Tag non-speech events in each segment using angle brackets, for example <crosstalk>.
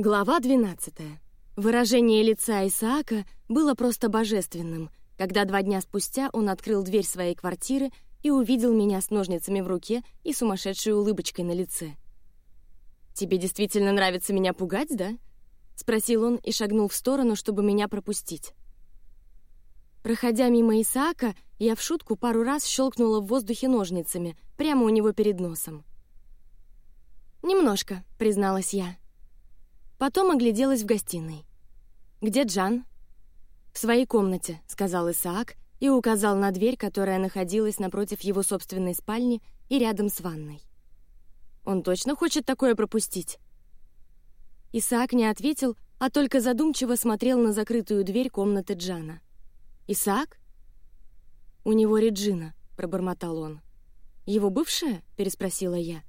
Глава 12. Выражение лица Исаака было просто божественным, когда два дня спустя он открыл дверь своей квартиры и увидел меня с ножницами в руке и сумасшедшей улыбочкой на лице. «Тебе действительно нравится меня пугать, да?» — спросил он и шагнул в сторону, чтобы меня пропустить. Проходя мимо Исаака, я в шутку пару раз щелкнула в воздухе ножницами прямо у него перед носом. «Немножко», — призналась я. Потом огляделась в гостиной. «Где Джан?» «В своей комнате», — сказал Исаак и указал на дверь, которая находилась напротив его собственной спальни и рядом с ванной. «Он точно хочет такое пропустить?» Исаак не ответил, а только задумчиво смотрел на закрытую дверь комнаты Джана. «Исаак?» «У него Реджина», — пробормотал он. «Его бывшая?» — переспросила я.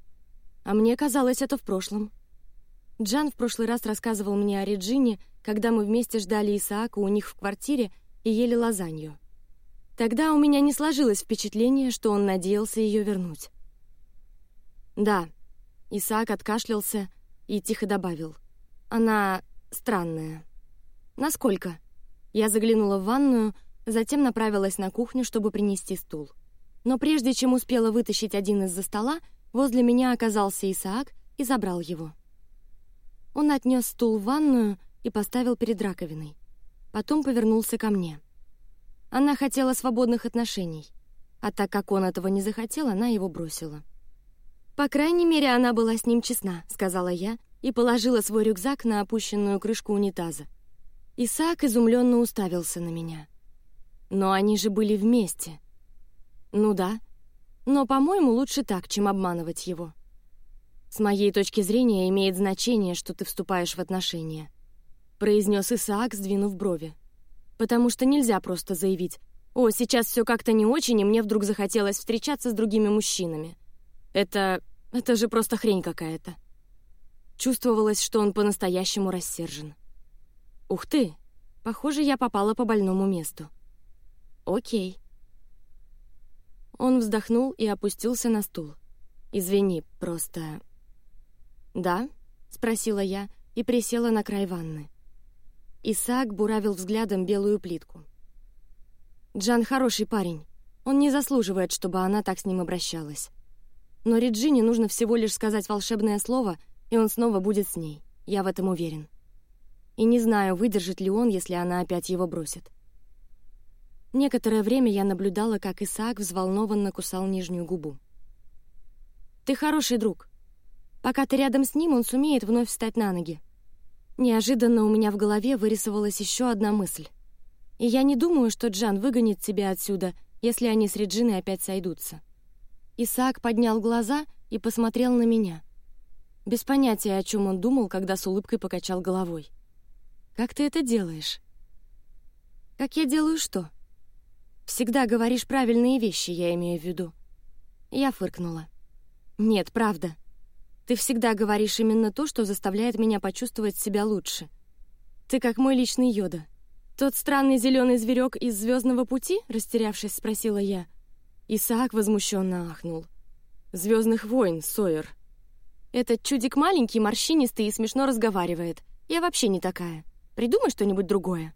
«А мне казалось, это в прошлом». Джан в прошлый раз рассказывал мне о Реджине, когда мы вместе ждали Исаака у них в квартире и ели лазанью. Тогда у меня не сложилось впечатление, что он надеялся ее вернуть. Да, Исаак откашлялся и тихо добавил: "Она странная". Насколько? Я заглянула в ванную, затем направилась на кухню, чтобы принести стул. Но прежде чем успела вытащить один из-за стола, возле меня оказался Исаак и забрал его. Он отнес стул в ванную и поставил перед раковиной. Потом повернулся ко мне. Она хотела свободных отношений, а так как он этого не захотел, она его бросила. По крайней мере, она была с ним честна, сказала я и положила свой рюкзак на опущенную крышку унитаза. Исаак изумленно уставился на меня. Но они же были вместе. Ну да, но, по-моему, лучше так, чем обманывать его. С моей точки зрения имеет значение, что ты вступаешь в отношения, произнес Исаак, сдвинув брови, потому что нельзя просто заявить: "О, сейчас все как-то не очень, и мне вдруг захотелось встречаться с другими мужчинами". Это это же просто хрень какая-то. Чувствовалось, что он по-настоящему рассержен. Ух ты, похоже, я попала по больному месту. Окей. Он вздохнул и опустился на стул. Извини, просто «Да?» — спросила я и присела на край ванны. Исаак буравил взглядом белую плитку. Джан хороший парень. Он не заслуживает, чтобы она так с ним обращалась. Но Реджине нужно всего лишь сказать волшебное слово, и он снова будет с ней. Я в этом уверен. И не знаю, выдержит ли он, если она опять его бросит. Некоторое время я наблюдала, как Исаак взволнованно кусал нижнюю губу. Ты хороший друг, Пока ты рядом с ним, он сумеет вновь встать на ноги. Неожиданно у меня в голове вырисовалась еще одна мысль. И я не думаю, что Джан выгонит тебя отсюда, если они с Реджиной опять сойдутся. Исаак поднял глаза и посмотрел на меня. Без понятия, о чем он думал, когда с улыбкой покачал головой. Как ты это делаешь? Как я делаю что? Всегда говоришь правильные вещи, я имею в виду. Я фыркнула. Нет, правда. Ты всегда говоришь именно то, что заставляет меня почувствовать себя лучше. Ты как мой личный Йода. Тот странный зеленый зверек из Звездного пути, растерявшись, спросила я. Исаак возмущенно ахнул. Звездных войн, Сойер. Этот чудик маленький, морщинистый и смешно разговаривает. Я вообще не такая. Придумай что-нибудь другое.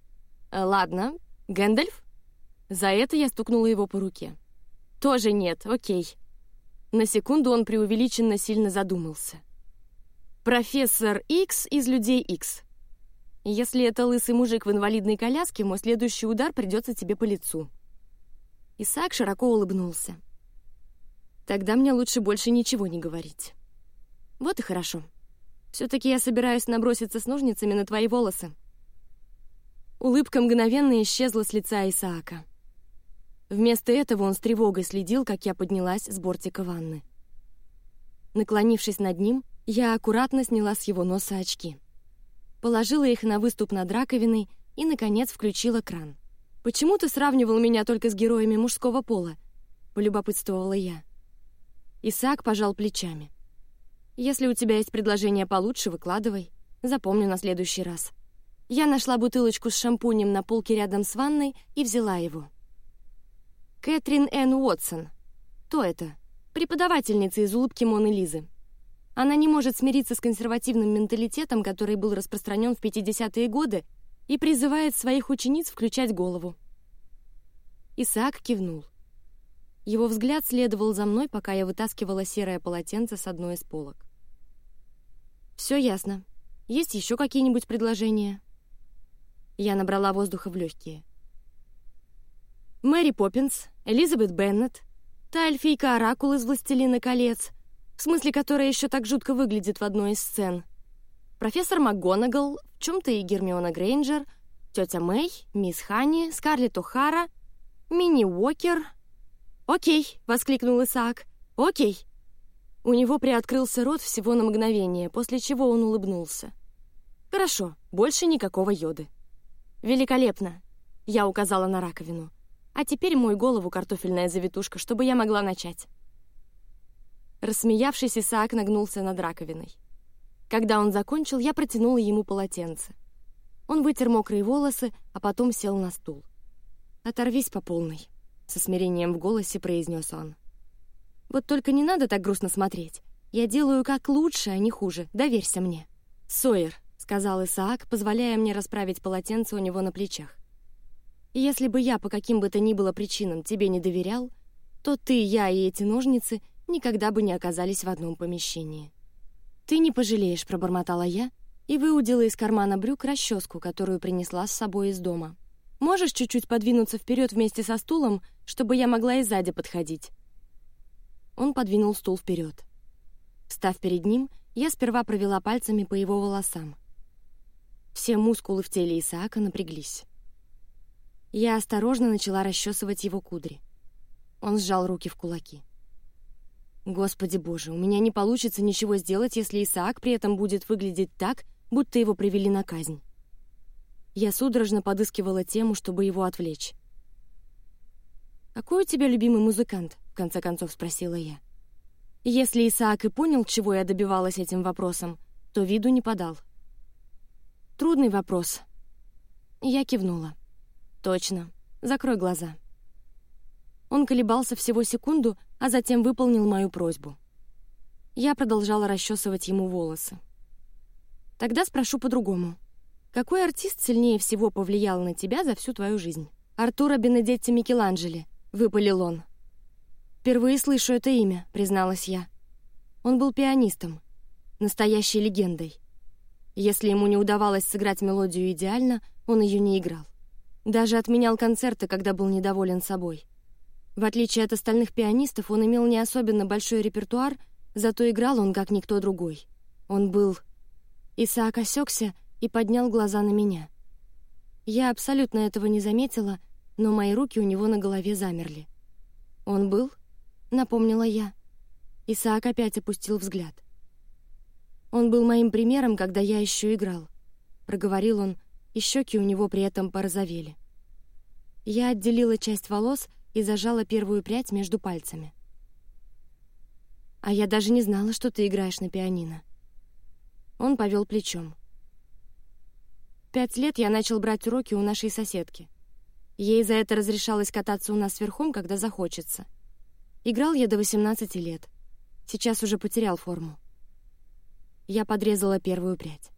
«Э, ладно, Гэндальф. За это я стукнула его по руке. Тоже нет, окей. На секунду он преувеличенно сильно задумался. Профессор X из людей X. Если это лысый мужик в инвалидной коляске, мой следующий удар придется тебе по лицу. Исаак широко улыбнулся. Тогда мне лучше больше ничего не говорить. Вот и хорошо. Все-таки я собираюсь наброситься с ножницами на твои волосы. Улыбка мгновенно исчезла с лица Исаака. Вместо этого он с тревогой следил, как я поднялась с бортика ванны. Наклонившись над ним, я аккуратно сняла с его носа очки, положила их на выступ над раковиной и, наконец, включила кран. Почему ты сравнивал меня только с героями мужского пола? полюбопытствовала я. Исаак пожал плечами. Если у тебя есть предложение получше, выкладывай. Запомню на следующий раз. Я нашла бутылочку с шампунем на полке рядом с ванной и взяла его. Кэтрин Н. Уотсон. Кто это? Преподавательница из улыбки Моны Лизы. Она не может смириться с консервативным менталитетом, который был распространен в 50-е годы, и призывает своих учениц включать голову. Исаак кивнул. Его взгляд следовал за мной, пока я вытаскивала серое полотенце с одной из полок. Все ясно. Есть еще какие-нибудь предложения? Я набрала воздуха в легкие. Мэри Поппинс, Элизабет Беннет, та эльфийка Оракул из «Властелина колец», в смысле, которая еще так жутко выглядит в одной из сцен. Профессор МакГонагал, в чем-то и Гермиона Грейнджер, тетя Мэй, мисс Ханни, Скарлетт О'Хара, Мини Уокер. «Окей!» — воскликнул Исаак. «Окей!» У него приоткрылся рот всего на мгновение, после чего он улыбнулся. «Хорошо, больше никакого йоды». «Великолепно!» — я указала на раковину. «А теперь мой голову картофельная завитушка, чтобы я могла начать». Рассмеявшись, Исаак нагнулся над раковиной. Когда он закончил, я протянула ему полотенце. Он вытер мокрые волосы, а потом сел на стул. «Оторвись по полной», — со смирением в голосе произнес он. Вот только не надо так грустно смотреть. Я делаю как лучше, а не хуже. Доверься мне. Сойер, сказал Исаак, позволяя мне расправить полотенце у него на плечах. Если бы я по каким бы то ни было причинам тебе не доверял, то ты, я и эти ножницы никогда бы не оказались в одном помещении. Ты не пожалеешь, пробормотала я и выудила из кармана брюк расческу, которую принесла с собой из дома. Можешь чуть-чуть подвинуться вперед вместе со стулом, чтобы я могла и сзади подходить. Он подвинул стул вперед. Встав перед ним, я сперва провела пальцами по его волосам. Все мускулы в теле Исаака напряглись. Я осторожно начала расчесывать его кудри. Он сжал руки в кулаки. Господи Боже, у меня не получится ничего сделать, если Исаак при этом будет выглядеть так, будто его привели на казнь. Я судорожно подыскивала тему, чтобы его отвлечь. Какой у тебя любимый музыкант? в конце концов спросила я. Если Исаак и понял, чего я добивалась этим вопросом, то виду не подал. Трудный вопрос. Я кивнула. Точно. Закрой глаза. Он колебался всего секунду, а затем выполнил мою просьбу. Я продолжала расчесывать ему волосы. Тогда спрошу по-другому. Какой артист сильнее всего повлиял на тебя за всю твою жизнь? Артура Бенедетти Микеланджело, выпалил он. Впервые слышу это имя, призналась я. Он был пианистом, настоящей легендой. Если ему не удавалось сыграть мелодию идеально, он ее не играл. Даже отменял концерты, когда был недоволен собой. В отличие от остальных пианистов, он имел не особенно большой репертуар, зато играл он как никто другой. Он был... Исаак осекся и поднял глаза на меня. Я абсолютно этого не заметила, но мои руки у него на голове замерли. Он был напомнила я. Исаак опять опустил взгляд. Он был моим примером, когда я еще играл. Проговорил он, и щеки у него при этом порозовели. Я отделила часть волос и зажала первую прядь между пальцами. А я даже не знала, что ты играешь на пианино. Он повел плечом. Пять лет я начал брать уроки у нашей соседки. Ей за это разрешалось кататься у нас верхом, когда захочется. Играл я до 18 лет. Сейчас уже потерял форму. Я подрезала первую прядь.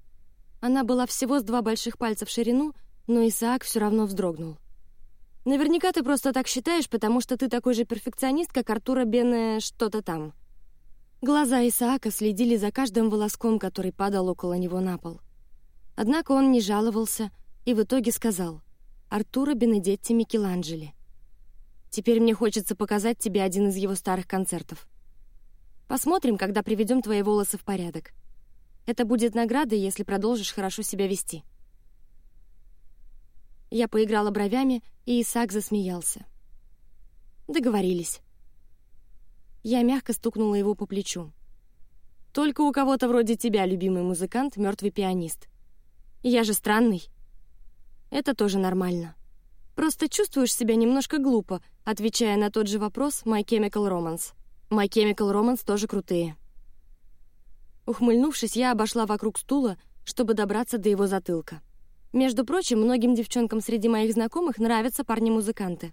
Она была всего с два больших пальца в ширину, но Исаак все равно вздрогнул. Наверняка ты просто так считаешь, потому что ты такой же перфекционист, как Артура Бене что-то там. Глаза Исаака следили за каждым волоском, который падал около него на пол. Однако он не жаловался и в итоге сказал: "Артура Бенедетти Микеланджело". Теперь мне хочется показать тебе один из его старых концертов. Посмотрим, когда приведем твои волосы в порядок. Это будет награда, если продолжишь хорошо себя вести. Я поиграла бровями, и Исаак засмеялся. Договорились. Я мягко стукнула его по плечу. Только у кого-то вроде тебя любимый музыкант, мертвый пианист. Я же странный. Это тоже нормально. Просто чувствуешь себя немножко глупо, отвечая на тот же вопрос My Chemical Romance. My Chemical Romance тоже крутые. Ухмыльнувшись, я обошла вокруг стула, чтобы добраться до его затылка. Между прочим, многим девчонкам среди моих знакомых нравятся парни-музыканты.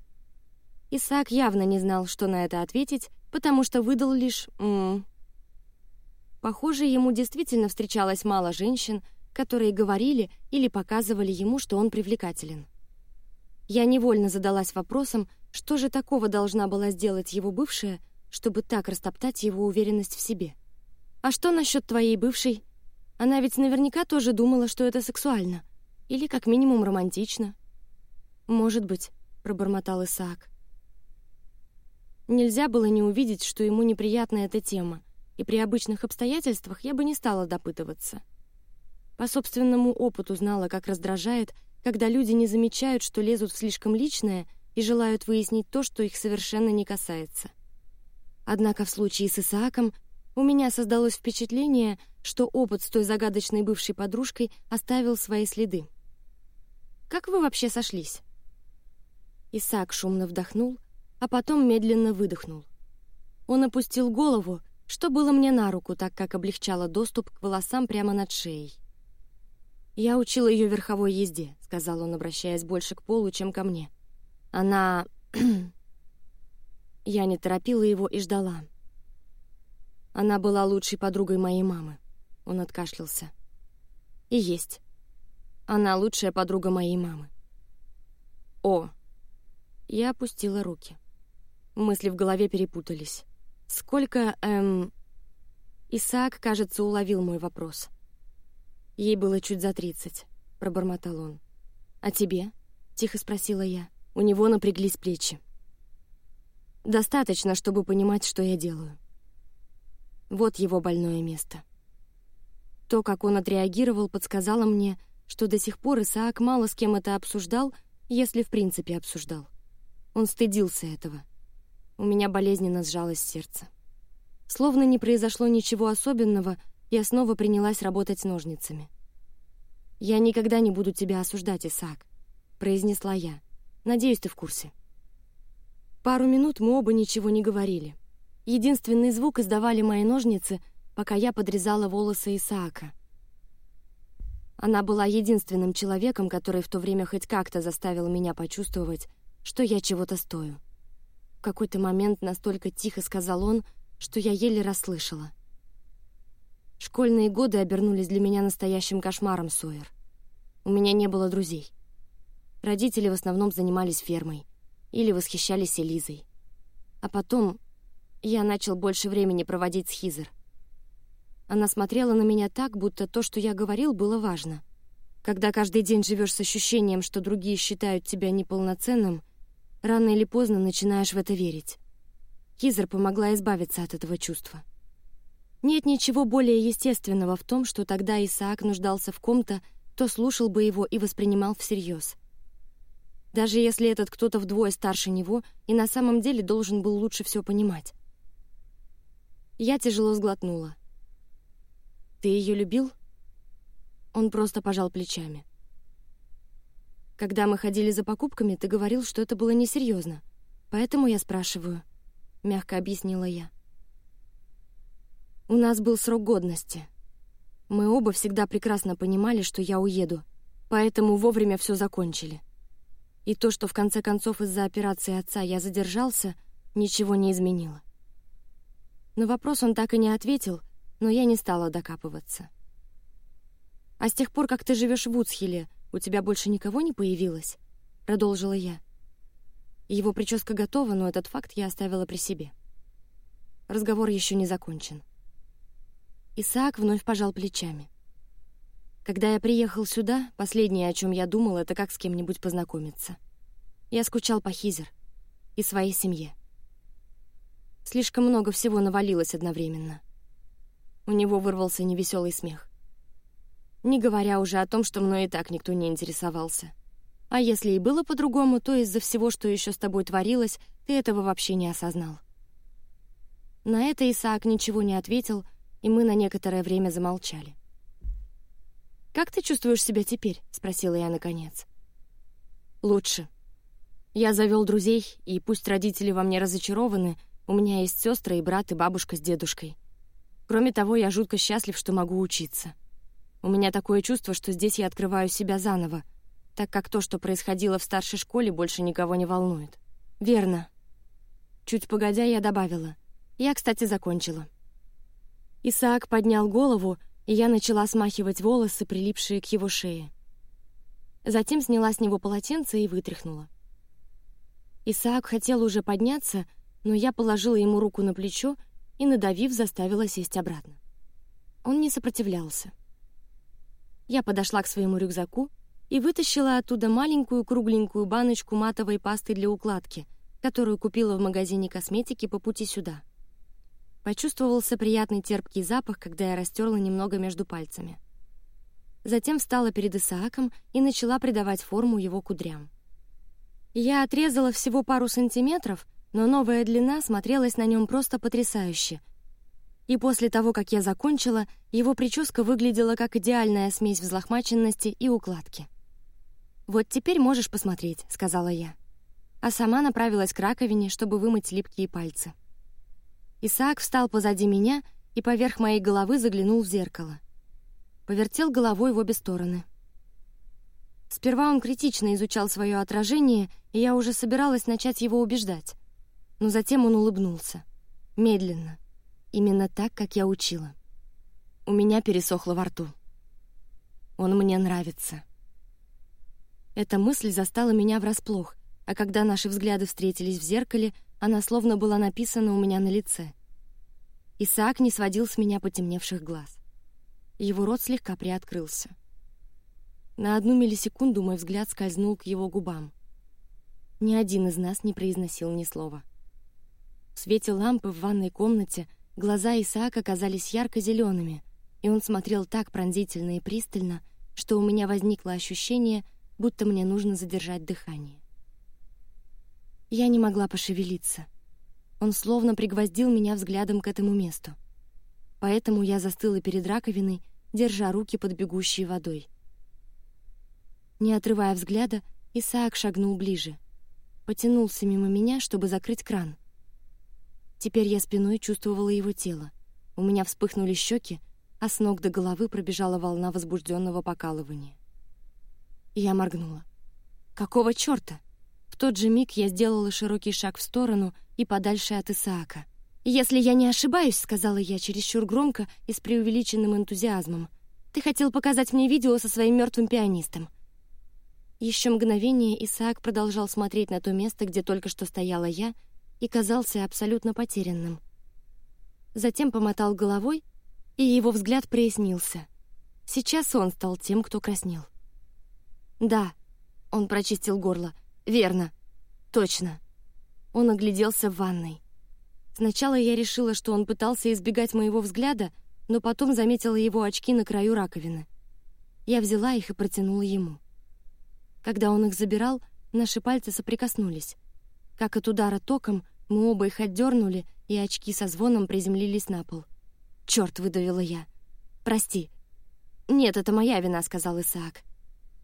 Исаак явно не знал, что на это ответить, потому что выдал лишь «м». Похоже, ему действительно встречалось мало женщин, которые говорили или показывали ему, что он привлекателен. Я невольно задалась вопросом, что же такого должна была сделать его бывшая, чтобы так растоптать его уверенность в себе. А что насчет твоей бывшей? Она ведь наверняка тоже думала, что это сексуально, или как минимум романтично. Может быть, пробормотал Исаак. Нельзя было не увидеть, что ему неприятна эта тема, и при обычных обстоятельствах я бы не стала допытываться. По собственному опыту знала, как раздражает, когда люди не замечают, что лезут в слишком личное и желают выяснить то, что их совершенно не касается. Однако в случае с Исааком у меня создалось впечатление, что опыт с той загадочной бывшей подружкой оставил свои следы. Как вы вообще сошлись? Исаак шумно вдохнул, а потом медленно выдохнул. Он опустил голову, что было мне на руку, так как облегчало доступ к волосам прямо над шеей. Я учила ее верховой езде, сказал он, обращаясь больше к полу, чем ко мне. Она <clears throat> Я не торопила его и ждала. Она была лучшей подругой моей мамы. Он откашлялся. И есть. Она лучшая подруга моей мамы. О. Я опустила руки. Мысли в голове перепутались. Сколько эм Исаак, кажется, уловил мой вопрос. Ей было чуть за тридцать, пробормотал он. А тебе? Тихо спросила я. У него напряглись плечи. Достаточно, чтобы понимать, что я делаю. Вот его больное место. То, как он отреагировал, подсказало мне, что до сих пор Исаак мало с кем это обсуждал, если в принципе обсуждал. Он стыдился этого. У меня болезненно сжалось сердце. Словно не произошло ничего особенного, я снова принялась работать ножницами. «Я никогда не буду тебя осуждать, Исаак», — произнесла я. «Надеюсь, ты в курсе». Пару минут мы оба ничего не говорили. Единственный звук издавали мои ножницы, пока я подрезала волосы Исаака. Она была единственным человеком, который в то время хоть как-то заставил меня почувствовать, что я чего-то стою. В какой-то момент настолько тихо сказал он, что я еле расслышала. Школьные годы обернулись для меня настоящим кошмаром, Сойер. У меня не было друзей. Родители в основном занимались фермой или восхищались Элизой. А потом я начал больше времени проводить с Хизер. Она смотрела на меня так, будто то, что я говорил, было важно. Когда каждый день живешь с ощущением, что другие считают тебя неполноценным, рано или поздно начинаешь в это верить. Хизер помогла избавиться от этого чувства. Нет ничего более естественного в том, что тогда Исаак нуждался в ком-то, кто слушал бы его и воспринимал всерьез даже если этот кто-то вдвое старше него и на самом деле должен был лучше все понимать. Я тяжело сглотнула. Ты ее любил? Он просто пожал плечами. Когда мы ходили за покупками, ты говорил, что это было несерьезно, поэтому я спрашиваю. Мягко объяснила я. У нас был срок годности. Мы оба всегда прекрасно понимали, что я уеду, поэтому вовремя все закончили. И то, что в конце концов из-за операции отца я задержался, ничего не изменило. На вопрос он так и не ответил, но я не стала докапываться. А с тех пор, как ты живешь в Уцхиле, у тебя больше никого не появилось? Продолжила я. Его прическа готова, но этот факт я оставила при себе. Разговор еще не закончен. Исаак вновь пожал плечами. Когда я приехал сюда, последнее, о чем я думал, это как с кем-нибудь познакомиться. Я скучал по Хизер и своей семье. Слишком много всего навалилось одновременно. У него вырвался невеселый смех. Не говоря уже о том, что мной и так никто не интересовался. А если и было по-другому, то из-за всего, что еще с тобой творилось, ты этого вообще не осознал. На это Исаак ничего не ответил, и мы на некоторое время замолчали. «Как ты чувствуешь себя теперь?» — спросила я наконец. «Лучше. Я завел друзей, и пусть родители во мне разочарованы, у меня есть сестры и брат, и бабушка с дедушкой. Кроме того, я жутко счастлив, что могу учиться. У меня такое чувство, что здесь я открываю себя заново, так как то, что происходило в старшей школе, больше никого не волнует. Верно. Чуть погодя, я добавила. Я, кстати, закончила. Исаак поднял голову, и я начала смахивать волосы, прилипшие к его шее. Затем сняла с него полотенце и вытряхнула. Исаак хотел уже подняться, но я положила ему руку на плечо и, надавив, заставила сесть обратно. Он не сопротивлялся. Я подошла к своему рюкзаку и вытащила оттуда маленькую кругленькую баночку матовой пасты для укладки, которую купила в магазине косметики по пути сюда. Почувствовался приятный терпкий запах, когда я растерла немного между пальцами. Затем встала перед Исааком и начала придавать форму его кудрям. Я отрезала всего пару сантиметров, но новая длина смотрелась на нем просто потрясающе. И после того, как я закончила, его прическа выглядела как идеальная смесь взлохмаченности и укладки. «Вот теперь можешь посмотреть», — сказала я. А сама направилась к раковине, чтобы вымыть липкие пальцы. Исаак встал позади меня и поверх моей головы заглянул в зеркало. Повертел головой в обе стороны. Сперва он критично изучал свое отражение, и я уже собиралась начать его убеждать. Но затем он улыбнулся. Медленно. Именно так, как я учила. У меня пересохло во рту. Он мне нравится. Эта мысль застала меня врасплох, а когда наши взгляды встретились в зеркале, она словно была написана у меня на лице. Исаак не сводил с меня потемневших глаз. Его рот слегка приоткрылся. На одну миллисекунду мой взгляд скользнул к его губам. Ни один из нас не произносил ни слова. В свете лампы в ванной комнате глаза Исаака казались ярко-зелеными, и он смотрел так пронзительно и пристально, что у меня возникло ощущение, будто мне нужно задержать дыхание. Я не могла пошевелиться. Он словно пригвоздил меня взглядом к этому месту. Поэтому я застыла перед раковиной, держа руки под бегущей водой. Не отрывая взгляда, Исаак шагнул ближе. Потянулся мимо меня, чтобы закрыть кран. Теперь я спиной чувствовала его тело. У меня вспыхнули щеки, а с ног до головы пробежала волна возбужденного покалывания. Я моргнула. «Какого черта?» В тот же миг я сделала широкий шаг в сторону и подальше от Исаака. «Если я не ошибаюсь», — сказала я чересчур громко и с преувеличенным энтузиазмом, «ты хотел показать мне видео со своим мертвым пианистом». Еще мгновение Исаак продолжал смотреть на то место, где только что стояла я, и казался абсолютно потерянным. Затем помотал головой, и его взгляд прояснился. Сейчас он стал тем, кто краснел. «Да», — он прочистил горло, Верно. Точно. Он огляделся в ванной. Сначала я решила, что он пытался избегать моего взгляда, но потом заметила его очки на краю раковины. Я взяла их и протянула ему. Когда он их забирал, наши пальцы соприкоснулись. Как от удара током, мы оба их отдернули, и очки со звоном приземлились на пол. Черт, выдавила я. Прости. Нет, это моя вина, сказал Исаак.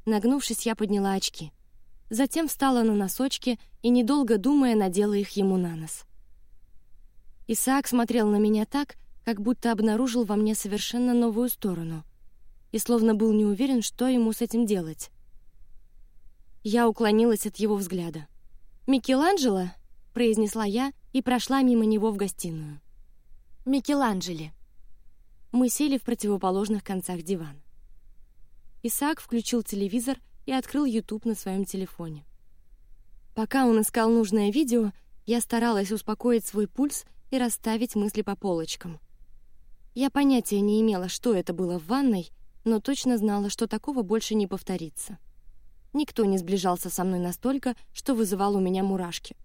Нагнувшись, я подняла очки затем встала на носочки и, недолго думая, надела их ему на нос. Исаак смотрел на меня так, как будто обнаружил во мне совершенно новую сторону, и словно был не уверен, что ему с этим делать. Я уклонилась от его взгляда. «Микеланджело?» — произнесла я и прошла мимо него в гостиную. «Микеланджели». Мы сели в противоположных концах дивана. Исаак включил телевизор и открыл YouTube на своем телефоне. Пока он искал нужное видео, я старалась успокоить свой пульс и расставить мысли по полочкам. Я понятия не имела, что это было в ванной, но точно знала, что такого больше не повторится. Никто не сближался со мной настолько, что вызывал у меня мурашки.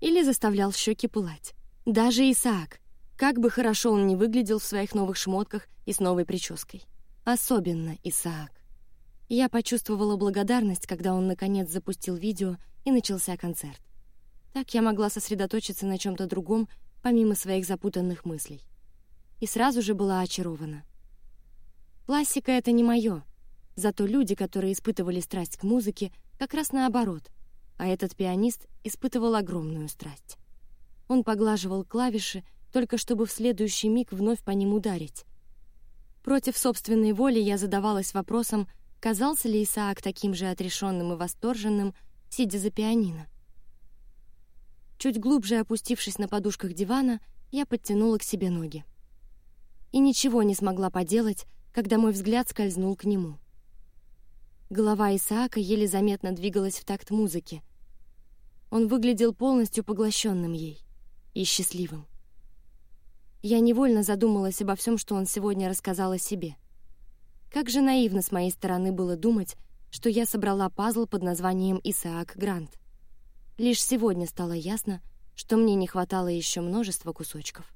Или заставлял щеки пылать. Даже Исаак, как бы хорошо он ни выглядел в своих новых шмотках и с новой прической. Особенно Исаак. Я почувствовала благодарность, когда он наконец запустил видео и начался концерт. Так я могла сосредоточиться на чем-то другом, помимо своих запутанных мыслей. И сразу же была очарована. Классика — это не мое. Зато люди, которые испытывали страсть к музыке, как раз наоборот. А этот пианист испытывал огромную страсть. Он поглаживал клавиши, только чтобы в следующий миг вновь по ним ударить. Против собственной воли я задавалась вопросом, Казался ли Исаак таким же отрешенным и восторженным, сидя за пианино? Чуть глубже опустившись на подушках дивана, я подтянула к себе ноги. и ничего не смогла поделать, когда мой взгляд скользнул к нему. Голова Исаака еле заметно двигалась в такт музыки. Он выглядел полностью поглощенным ей и счастливым. Я невольно задумалась обо всем, что он сегодня рассказал о себе. Как же наивно с моей стороны было думать, что я собрала пазл под названием Исаак Грант. Лишь сегодня стало ясно, что мне не хватало еще множества кусочков.